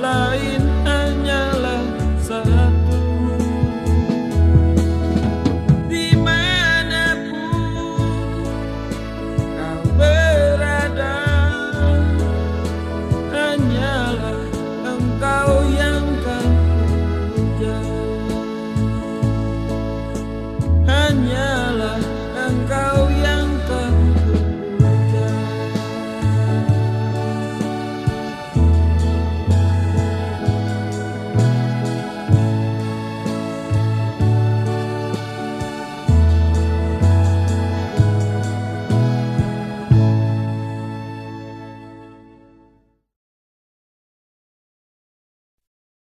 lain.